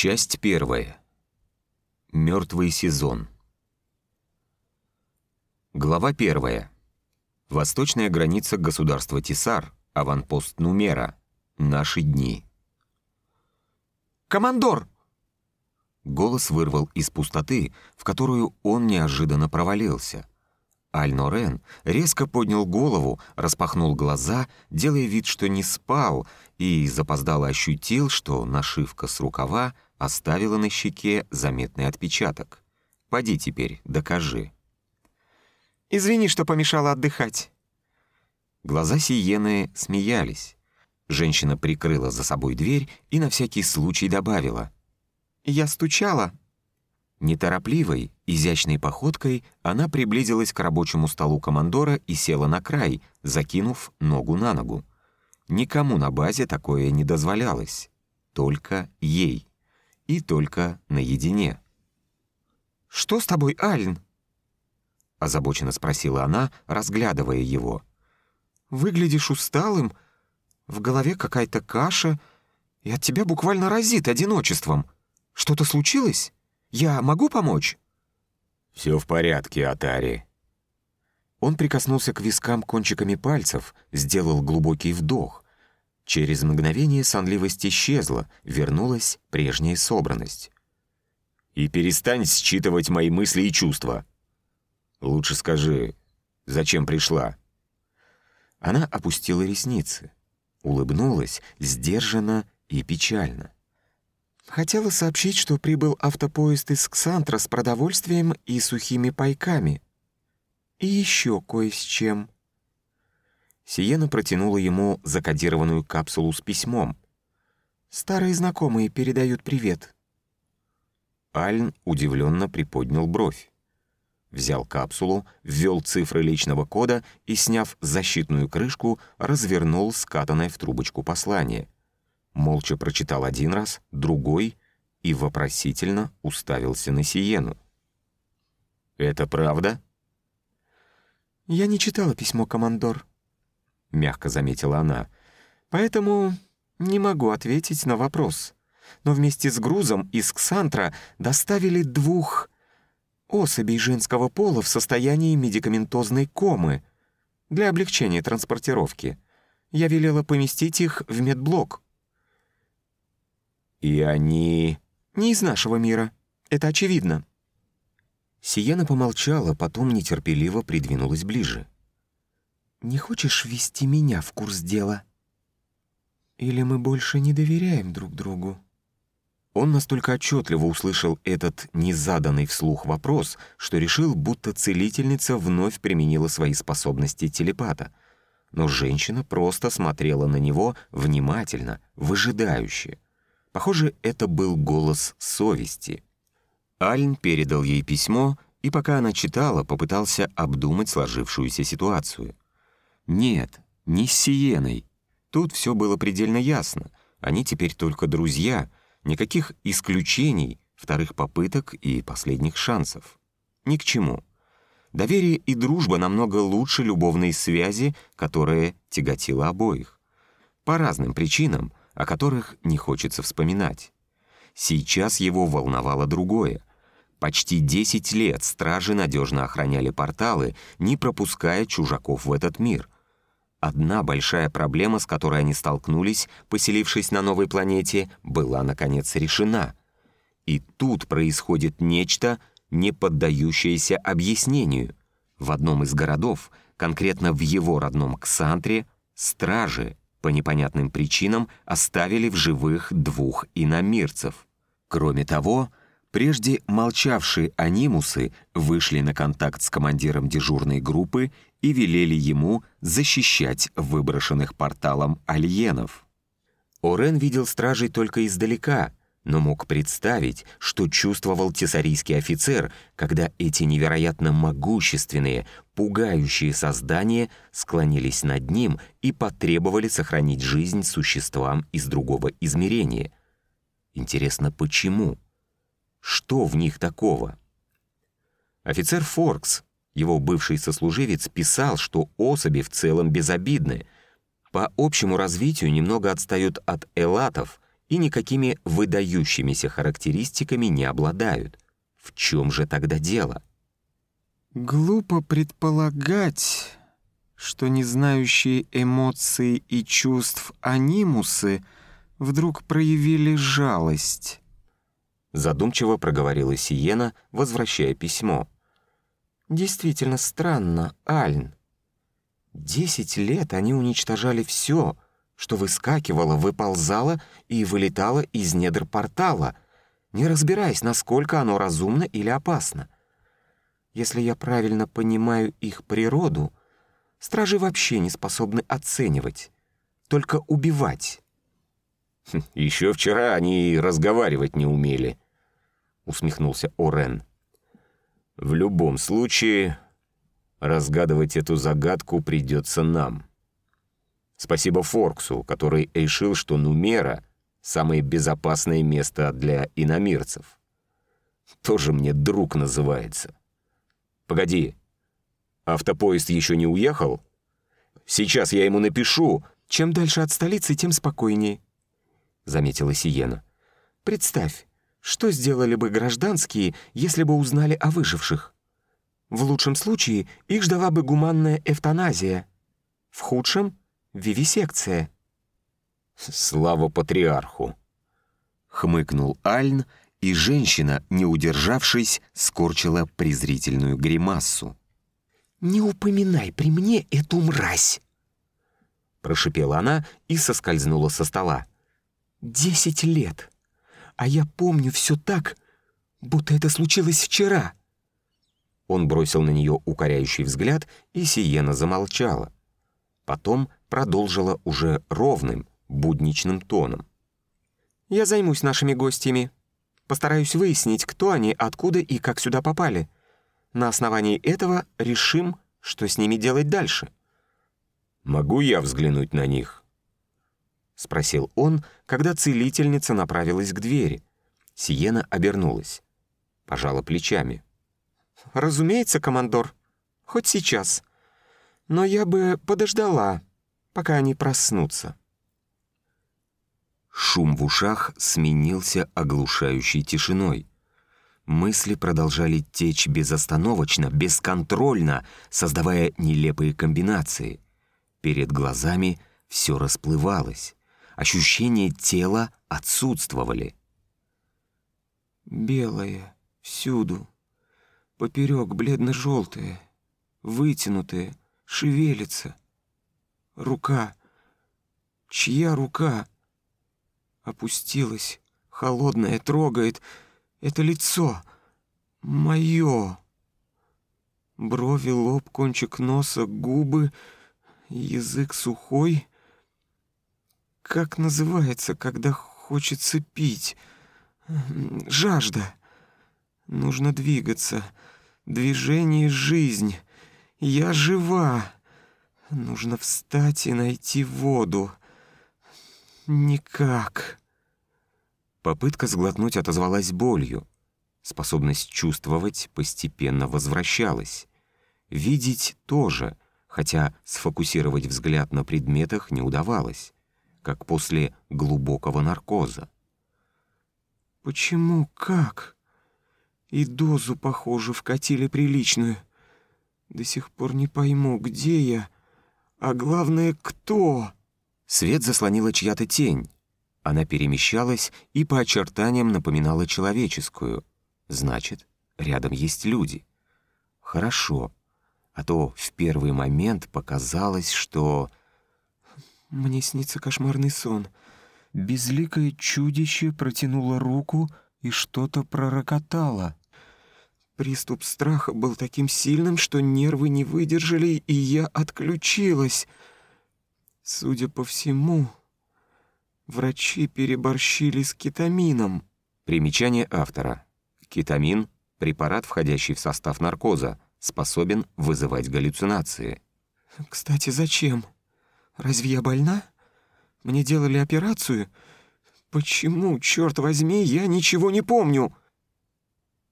Часть первая. Мертвый сезон. Глава первая. Восточная граница государства Тисар, аванпост Нумера. Наши дни. «Командор!» Голос вырвал из пустоты, в которую он неожиданно провалился. Аль-Норен резко поднял голову, распахнул глаза, делая вид, что не спал, и запоздало ощутил, что нашивка с рукава оставила на щеке заметный отпечаток. «Поди теперь, докажи». «Извини, что помешала отдыхать». Глаза Сиены смеялись. Женщина прикрыла за собой дверь и на всякий случай добавила. «Я стучала». Неторопливой, изящной походкой она приблизилась к рабочему столу командора и села на край, закинув ногу на ногу. Никому на базе такое не дозволялось. Только ей. И только наедине. «Что с тобой, Альн?» Озабоченно спросила она, разглядывая его. «Выглядишь усталым, в голове какая-то каша, и от тебя буквально разит одиночеством. Что-то случилось? Я могу помочь?» «Все в порядке, Атари». Он прикоснулся к вискам кончиками пальцев, сделал глубокий вдох. Через мгновение сонливость исчезла, вернулась прежняя собранность. «И перестань считывать мои мысли и чувства. Лучше скажи, зачем пришла?» Она опустила ресницы, улыбнулась, сдержанно и печально. Хотела сообщить, что прибыл автопоезд из Ксантра с продовольствием и сухими пайками. И еще кое с чем. Сиена протянула ему закодированную капсулу с письмом. «Старые знакомые передают привет». Альн удивленно приподнял бровь. Взял капсулу, ввел цифры личного кода и, сняв защитную крышку, развернул скатанное в трубочку послание — молча прочитал один раз, другой и вопросительно уставился на Сиену. «Это правда?» «Я не читала письмо, командор», — мягко заметила она, «поэтому не могу ответить на вопрос. Но вместе с грузом из Ксантра доставили двух особей женского пола в состоянии медикаментозной комы для облегчения транспортировки. Я велела поместить их в медблок». «И они...» «Не из нашего мира. Это очевидно». Сиена помолчала, потом нетерпеливо придвинулась ближе. «Не хочешь ввести меня в курс дела? Или мы больше не доверяем друг другу?» Он настолько отчетливо услышал этот незаданный вслух вопрос, что решил, будто целительница вновь применила свои способности телепата. Но женщина просто смотрела на него внимательно, выжидающе. Похоже, это был голос совести. Альн передал ей письмо, и пока она читала, попытался обдумать сложившуюся ситуацию. Нет, не с Сиеной. Тут все было предельно ясно. Они теперь только друзья, никаких исключений, вторых попыток и последних шансов. Ни к чему. Доверие и дружба намного лучше любовной связи, которая тяготила обоих. По разным причинам, о которых не хочется вспоминать. Сейчас его волновало другое. Почти 10 лет стражи надежно охраняли порталы, не пропуская чужаков в этот мир. Одна большая проблема, с которой они столкнулись, поселившись на новой планете, была, наконец, решена. И тут происходит нечто, не поддающееся объяснению. В одном из городов, конкретно в его родном Ксантре, стражи по непонятным причинам оставили в живых двух иномирцев. Кроме того, прежде молчавшие анимусы вышли на контакт с командиром дежурной группы и велели ему защищать выброшенных порталом альенов. Орен видел стражей только издалека, но мог представить, что чувствовал тесарийский офицер, когда эти невероятно могущественные, пугающие создания склонились над ним и потребовали сохранить жизнь существам из другого измерения. Интересно, почему? Что в них такого? Офицер Форкс, его бывший сослуживец, писал, что особи в целом безобидны, по общему развитию немного отстают от элатов — и никакими выдающимися характеристиками не обладают. В чем же тогда дело? Глупо предполагать, что не знающие эмоций и чувств анимусы вдруг проявили жалость. Задумчиво проговорила Сиена, возвращая письмо. Действительно странно, Альн. Десять лет они уничтожали все, что выскакивало, выползало и вылетало из недр портала, не разбираясь, насколько оно разумно или опасно. Если я правильно понимаю их природу, стражи вообще не способны оценивать, только убивать. Хм, «Еще вчера они разговаривать не умели», — усмехнулся Орен. «В любом случае, разгадывать эту загадку придется нам. Спасибо Форксу, который решил, что Нумера — самое безопасное место для иномирцев. Тоже мне друг называется. Погоди, автопоезд еще не уехал? Сейчас я ему напишу. Чем дальше от столицы, тем спокойнее, — заметила Сиена. Представь, что сделали бы гражданские, если бы узнали о выживших? В лучшем случае их ждала бы гуманная эвтаназия. В худшем — вивисекция. «Слава патриарху!» — хмыкнул Альн, и женщина, не удержавшись, скорчила презрительную гримассу. «Не упоминай при мне эту мразь!» Прошипела она и соскользнула со стола. «Десять лет! А я помню все так, будто это случилось вчера!» Он бросил на нее укоряющий взгляд, и Сиена замолчала. Потом продолжила уже ровным, будничным тоном. «Я займусь нашими гостями. Постараюсь выяснить, кто они, откуда и как сюда попали. На основании этого решим, что с ними делать дальше». «Могу я взглянуть на них?» — спросил он, когда целительница направилась к двери. Сиена обернулась, пожала плечами. «Разумеется, командор. Хоть сейчас. Но я бы подождала, пока они проснутся». Шум в ушах сменился оглушающей тишиной. Мысли продолжали течь безостановочно, бесконтрольно, создавая нелепые комбинации. Перед глазами все расплывалось. Ощущения тела отсутствовали. «Белое, всюду», Поперек бледно-желтые, вытянутые, шевелится. Рука. Чья рука? Опустилась, холодная, трогает. Это лицо. Мое. Брови, лоб, кончик носа, губы, язык сухой. Как называется, когда хочется пить? Жажда. Нужно двигаться. Движение — жизнь. Я жива. Нужно встать и найти воду. Никак. Попытка сглотнуть отозвалась болью. Способность чувствовать постепенно возвращалась. Видеть тоже, хотя сфокусировать взгляд на предметах не удавалось, как после глубокого наркоза. «Почему? Как?» И дозу, похоже, вкатили приличную. До сих пор не пойму, где я, а главное, кто. Свет заслонила чья-то тень. Она перемещалась и по очертаниям напоминала человеческую. Значит, рядом есть люди. Хорошо. А то в первый момент показалось, что... Мне снится кошмарный сон. Безликое чудище протянуло руку и что-то пророкотало. Приступ страха был таким сильным, что нервы не выдержали, и я отключилась. Судя по всему, врачи переборщили с кетамином. Примечание автора. Кетамин — препарат, входящий в состав наркоза, способен вызывать галлюцинации. «Кстати, зачем? Разве я больна? Мне делали операцию? Почему, черт возьми, я ничего не помню?»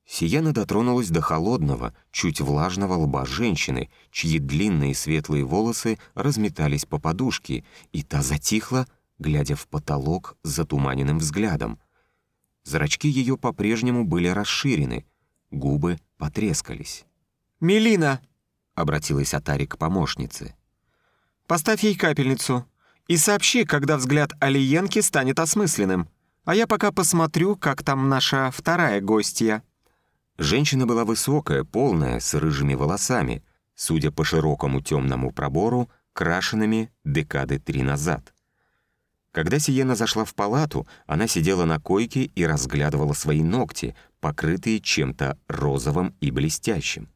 Сияна дотронулась до холодного, чуть влажного лба женщины, чьи длинные светлые волосы разметались по подушке, и та затихла, глядя в потолок с затуманенным взглядом. Зрачки ее по-прежнему были расширены, губы потрескались. «Мелина!» — обратилась Атари к помощнице. «Поставь ей капельницу и сообщи, когда взгляд Алиенки станет осмысленным, а я пока посмотрю, как там наша вторая гостья». Женщина была высокая, полная, с рыжими волосами, судя по широкому темному пробору, крашенными декады три назад. Когда Сиена зашла в палату, она сидела на койке и разглядывала свои ногти, покрытые чем-то розовым и блестящим.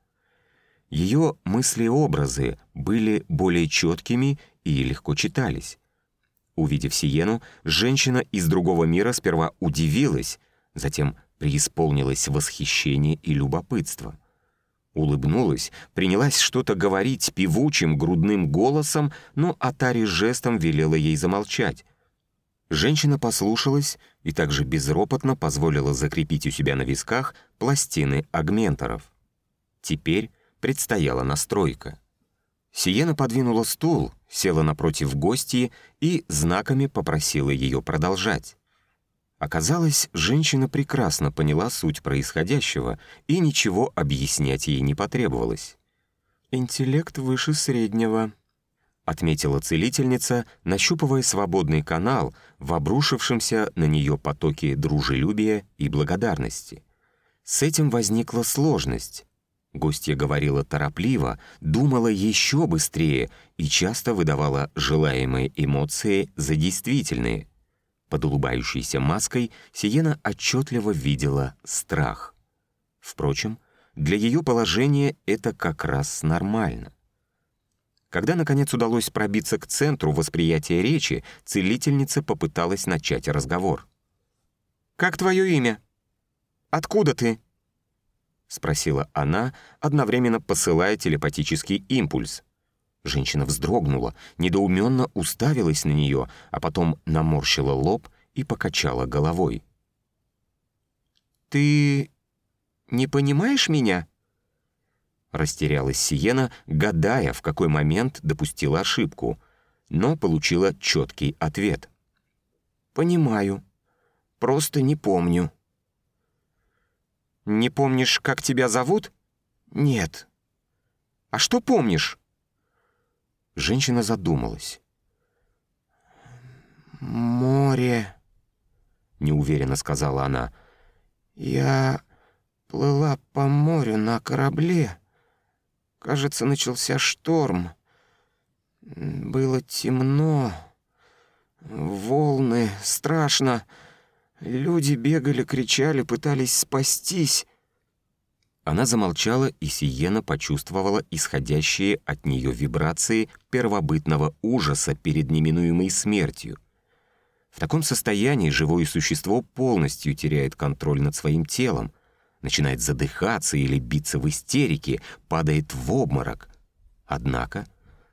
Ее мысли-образы были более четкими и легко читались. Увидев Сиену, женщина из другого мира сперва удивилась, затем преисполнилась восхищение и любопытство. Улыбнулась, принялась что-то говорить певучим грудным голосом, но Атари жестом велела ей замолчать. Женщина послушалась и также безропотно позволила закрепить у себя на висках пластины агменторов. Теперь предстояла настройка. Сиена подвинула стул, села напротив гостьи и знаками попросила ее продолжать. Оказалось, женщина прекрасно поняла суть происходящего, и ничего объяснять ей не потребовалось. «Интеллект выше среднего», — отметила целительница, нащупывая свободный канал в обрушившемся на нее потоке дружелюбия и благодарности. С этим возникла сложность. Гостья говорила торопливо, думала еще быстрее и часто выдавала желаемые эмоции за действительные. Под улыбающейся маской Сиена отчетливо видела страх. Впрочем, для ее положения это как раз нормально. Когда, наконец, удалось пробиться к центру восприятия речи, целительница попыталась начать разговор. «Как твое имя? Откуда ты?» — спросила она, одновременно посылая телепатический импульс. Женщина вздрогнула, недоуменно уставилась на нее, а потом наморщила лоб и покачала головой. «Ты не понимаешь меня?» Растерялась Сиена, гадая, в какой момент допустила ошибку, но получила четкий ответ. «Понимаю. Просто не помню». «Не помнишь, как тебя зовут?» «Нет». «А что помнишь?» Женщина задумалась. «Море», — неуверенно сказала она. «Я плыла по морю на корабле. Кажется, начался шторм. Было темно, волны, страшно». Люди бегали, кричали, пытались спастись. Она замолчала, и Сиена почувствовала исходящие от нее вибрации первобытного ужаса перед неминуемой смертью. В таком состоянии живое существо полностью теряет контроль над своим телом, начинает задыхаться или биться в истерике, падает в обморок. Однако,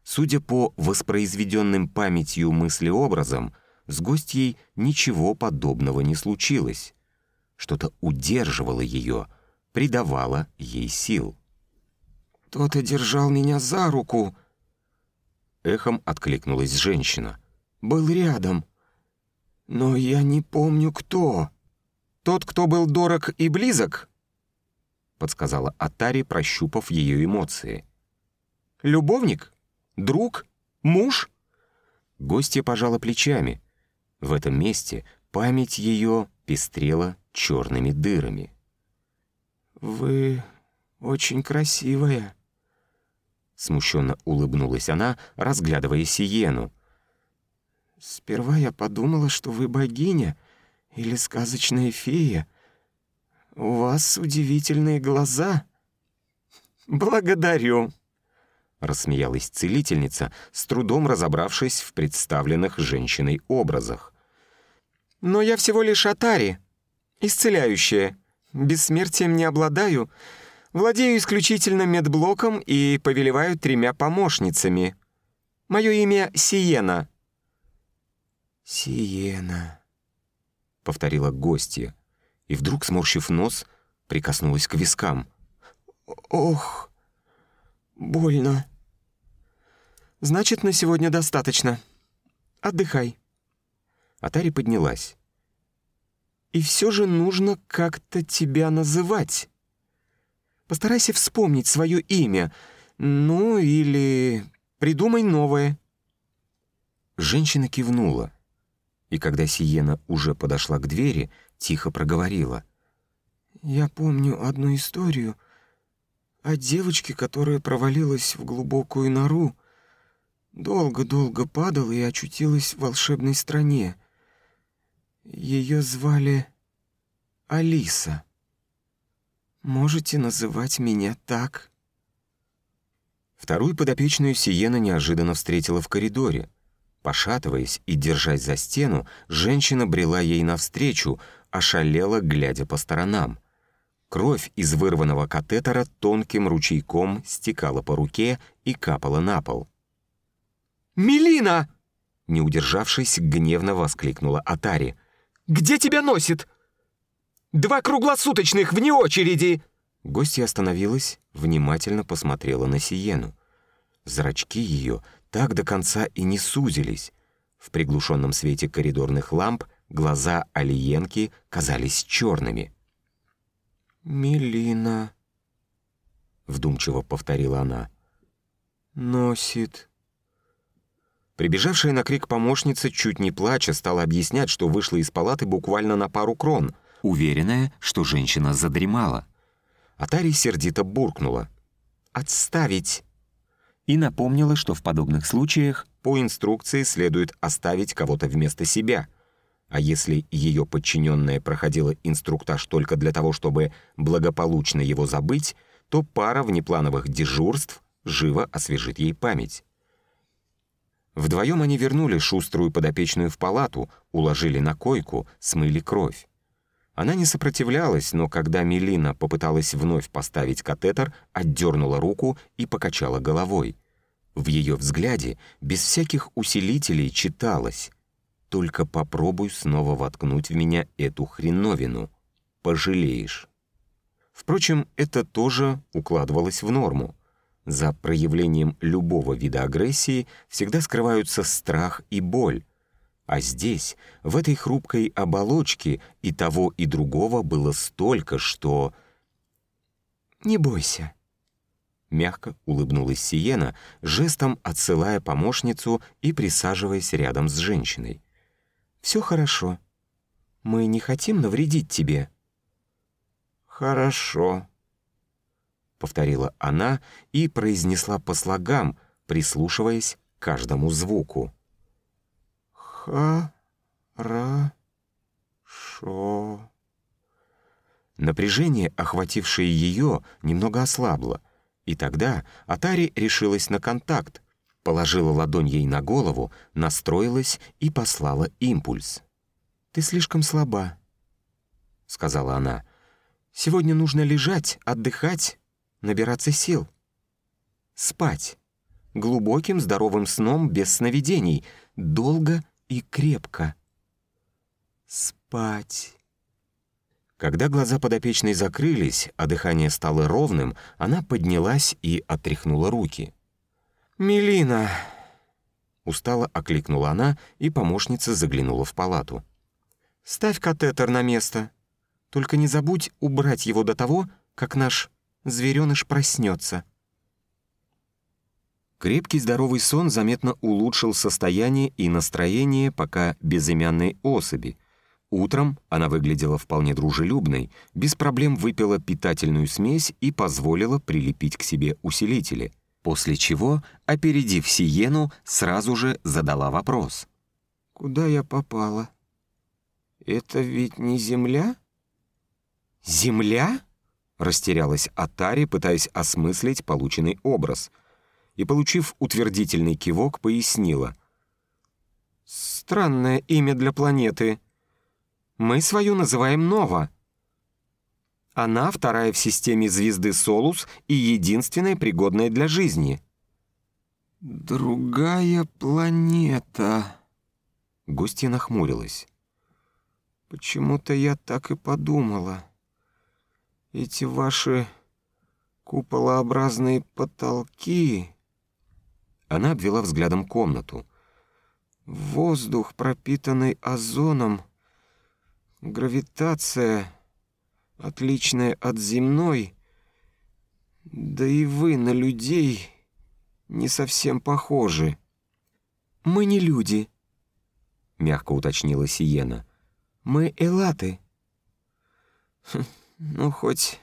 судя по воспроизведенным памятью мыслеобразам, с гостьей ничего подобного не случилось. Что-то удерживало ее, придавало ей сил. «Кто-то держал меня за руку!» Эхом откликнулась женщина. «Был рядом. Но я не помню, кто. Тот, кто был дорог и близок?» Подсказала Атари, прощупав ее эмоции. «Любовник? Друг? Муж?» Гостья пожала плечами — в этом месте память ее пестрела черными дырами. «Вы очень красивая», — смущенно улыбнулась она, разглядывая Сиену. «Сперва я подумала, что вы богиня или сказочная фея. У вас удивительные глаза». «Благодарю», — рассмеялась целительница, с трудом разобравшись в представленных женщиной образах. «Но я всего лишь Атари, исцеляющая. Бессмертием не обладаю. Владею исключительно медблоком и повелеваю тремя помощницами. Мое имя Сиена». «Сиена», — повторила гостья, и вдруг, сморщив нос, прикоснулась к вискам. «Ох!» «Больно. Значит, на сегодня достаточно. Отдыхай. Атари поднялась. «И все же нужно как-то тебя называть. Постарайся вспомнить свое имя, ну или придумай новое». Женщина кивнула, и когда Сиена уже подошла к двери, тихо проговорила. «Я помню одну историю о девочке, которая провалилась в глубокую нору, долго-долго падала и очутилась в волшебной стране. Ее звали Алиса. Можете называть меня так?» Вторую подопечную Сиена неожиданно встретила в коридоре. Пошатываясь и держась за стену, женщина брела ей навстречу, ошалела, глядя по сторонам. Кровь из вырванного катетера тонким ручейком стекала по руке и капала на пол. «Мелина!» Не удержавшись, гневно воскликнула Атари. «Где тебя носит? Два круглосуточных вне очереди!» Гостья остановилась, внимательно посмотрела на Сиену. Зрачки ее так до конца и не сузились. В приглушенном свете коридорных ламп глаза Алиенки казались черными. «Мелина», — вдумчиво повторила она, — «носит». Прибежавшая на крик помощница, чуть не плача, стала объяснять, что вышла из палаты буквально на пару крон, уверенная, что женщина задремала. Атари сердито буркнула. «Отставить!» И напомнила, что в подобных случаях по инструкции следует оставить кого-то вместо себя — а если ее подчиненная проходила инструктаж только для того, чтобы благополучно его забыть, то пара внеплановых дежурств живо освежит ей память. Вдвоем они вернули шуструю подопечную в палату, уложили на койку, смыли кровь. Она не сопротивлялась, но когда Мелина попыталась вновь поставить катетер, отдернула руку и покачала головой. В ее взгляде без всяких усилителей читалось только попробуй снова воткнуть в меня эту хреновину. Пожалеешь. Впрочем, это тоже укладывалось в норму. За проявлением любого вида агрессии всегда скрываются страх и боль. А здесь, в этой хрупкой оболочке, и того, и другого было столько, что... «Не бойся», — мягко улыбнулась Сиена, жестом отсылая помощницу и присаживаясь рядом с женщиной. Все хорошо. Мы не хотим навредить тебе». «Хорошо», — повторила она и произнесла по слогам, прислушиваясь к каждому звуку. «Ха-ра-шо». Напряжение, охватившее ее, немного ослабло, и тогда Атари решилась на контакт, положила ладонь ей на голову, настроилась и послала импульс. «Ты слишком слаба», — сказала она. «Сегодня нужно лежать, отдыхать, набираться сил. Спать. Глубоким здоровым сном без сновидений, долго и крепко. Спать». Когда глаза подопечной закрылись, а дыхание стало ровным, она поднялась и отряхнула руки — «Мелина!» Устало окликнула она, и помощница заглянула в палату. «Ставь катетер на место. Только не забудь убрать его до того, как наш зверёныш проснется». Крепкий здоровый сон заметно улучшил состояние и настроение пока безымянной особи. Утром она выглядела вполне дружелюбной, без проблем выпила питательную смесь и позволила прилепить к себе усилители — после чего, опередив Сиену, сразу же задала вопрос. «Куда я попала? Это ведь не Земля?» «Земля?» — растерялась Атари, пытаясь осмыслить полученный образ. И, получив утвердительный кивок, пояснила. «Странное имя для планеты. Мы свою называем Нова». Она вторая в системе звезды Солус и единственная пригодная для жизни. «Другая планета», — гостья нахмурилась. «Почему-то я так и подумала. Эти ваши куполообразные потолки...» Она обвела взглядом комнату. Воздух, пропитанный озоном, гравитация, отличная от земной, да и вы на людей не совсем похожи. «Мы не люди», — мягко уточнила Сиена. «Мы элаты». Хм, «Ну, хоть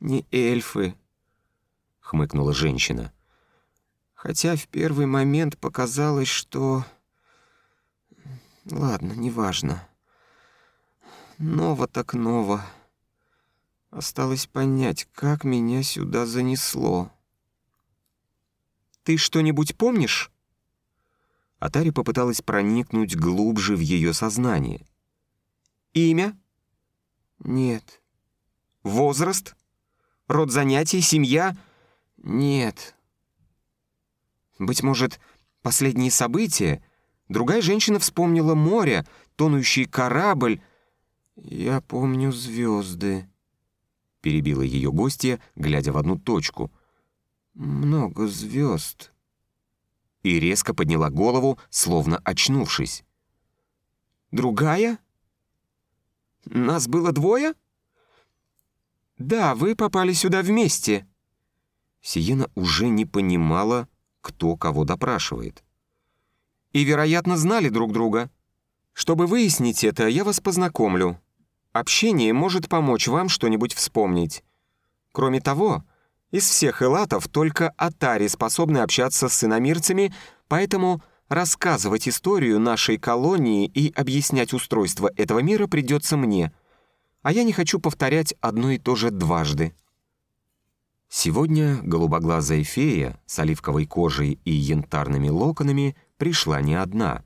не эльфы», — хмыкнула женщина. «Хотя в первый момент показалось, что...» «Ладно, неважно. Ново так ново. Осталось понять, как меня сюда занесло». «Ты что-нибудь помнишь?» Атари попыталась проникнуть глубже в ее сознание. «Имя?» «Нет». «Возраст? Род занятий? Семья?» «Нет». «Быть может, последние события? Другая женщина вспомнила море, тонущий корабль». «Я помню звезды», — перебила ее гостья, глядя в одну точку. «Много звезд» и резко подняла голову, словно очнувшись. «Другая? Нас было двое?» «Да, вы попали сюда вместе». Сиена уже не понимала, кто кого допрашивает. «И, вероятно, знали друг друга. Чтобы выяснить это, я вас познакомлю. Общение может помочь вам что-нибудь вспомнить. Кроме того, из всех элатов только Атари способны общаться с иномирцами, поэтому рассказывать историю нашей колонии и объяснять устройство этого мира придется мне. А я не хочу повторять одно и то же дважды. Сегодня голубоглазая фея с оливковой кожей и янтарными локонами пришла не одна.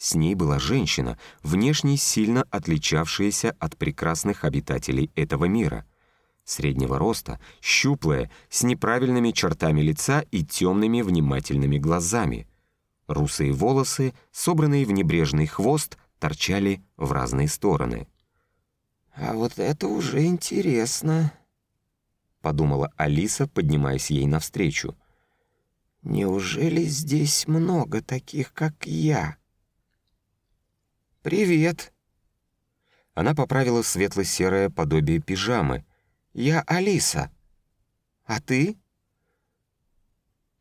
С ней была женщина, внешне сильно отличавшаяся от прекрасных обитателей этого мира — среднего роста, щуплая, с неправильными чертами лица и темными внимательными глазами. Русые волосы, собранные в небрежный хвост, торчали в разные стороны. «А вот это уже интересно», — подумала Алиса, поднимаясь ей навстречу. «Неужели здесь много таких, как я?» «Привет!» Она поправила светло-серое подобие пижамы, «Я Алиса. А ты?»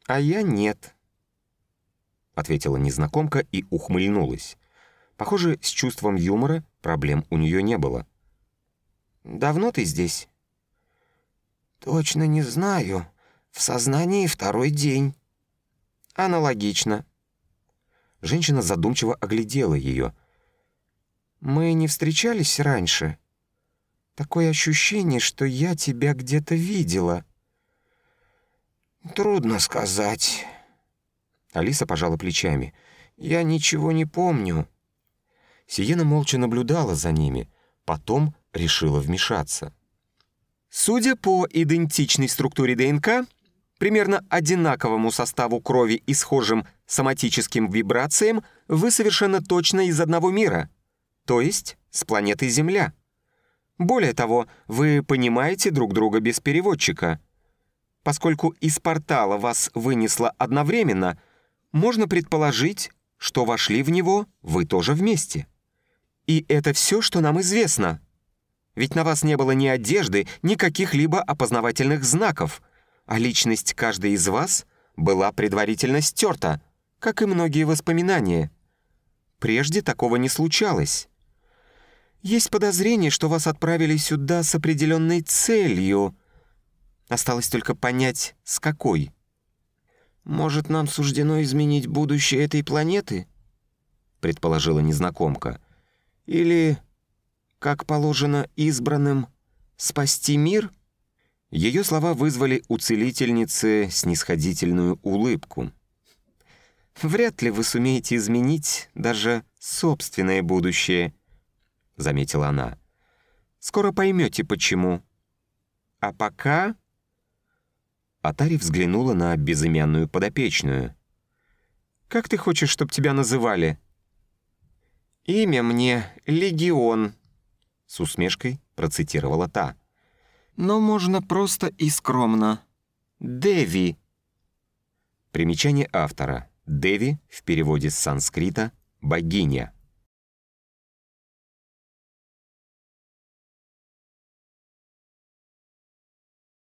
«А я нет», — ответила незнакомка и ухмыльнулась. Похоже, с чувством юмора проблем у нее не было. «Давно ты здесь?» «Точно не знаю. В сознании второй день». «Аналогично». Женщина задумчиво оглядела ее. «Мы не встречались раньше?» Такое ощущение, что я тебя где-то видела». «Трудно сказать». Алиса пожала плечами. «Я ничего не помню». Сиена молча наблюдала за ними, потом решила вмешаться. Судя по идентичной структуре ДНК, примерно одинаковому составу крови и схожим соматическим вибрациям, вы совершенно точно из одного мира, то есть с планеты Земля. Более того, вы понимаете друг друга без переводчика. Поскольку из портала вас вынесло одновременно, можно предположить, что вошли в него вы тоже вместе. И это все, что нам известно. Ведь на вас не было ни одежды, ни каких-либо опознавательных знаков, а личность каждой из вас была предварительно стерта, как и многие воспоминания. Прежде такого не случалось. Есть подозрение, что вас отправили сюда с определенной целью. Осталось только понять, с какой. Может, нам суждено изменить будущее этой планеты? Предположила незнакомка. Или, как положено избранным, спасти мир? Ее слова вызвали у целительницы снисходительную улыбку. «Вряд ли вы сумеете изменить даже собственное будущее», — заметила она. «Скоро поймете, почему. А пока...» Атари взглянула на безымянную подопечную. «Как ты хочешь, чтобы тебя называли?» «Имя мне Легион», — с усмешкой процитировала та. «Но можно просто и скромно. Деви». Примечание автора. Деви в переводе с санскрита богиня.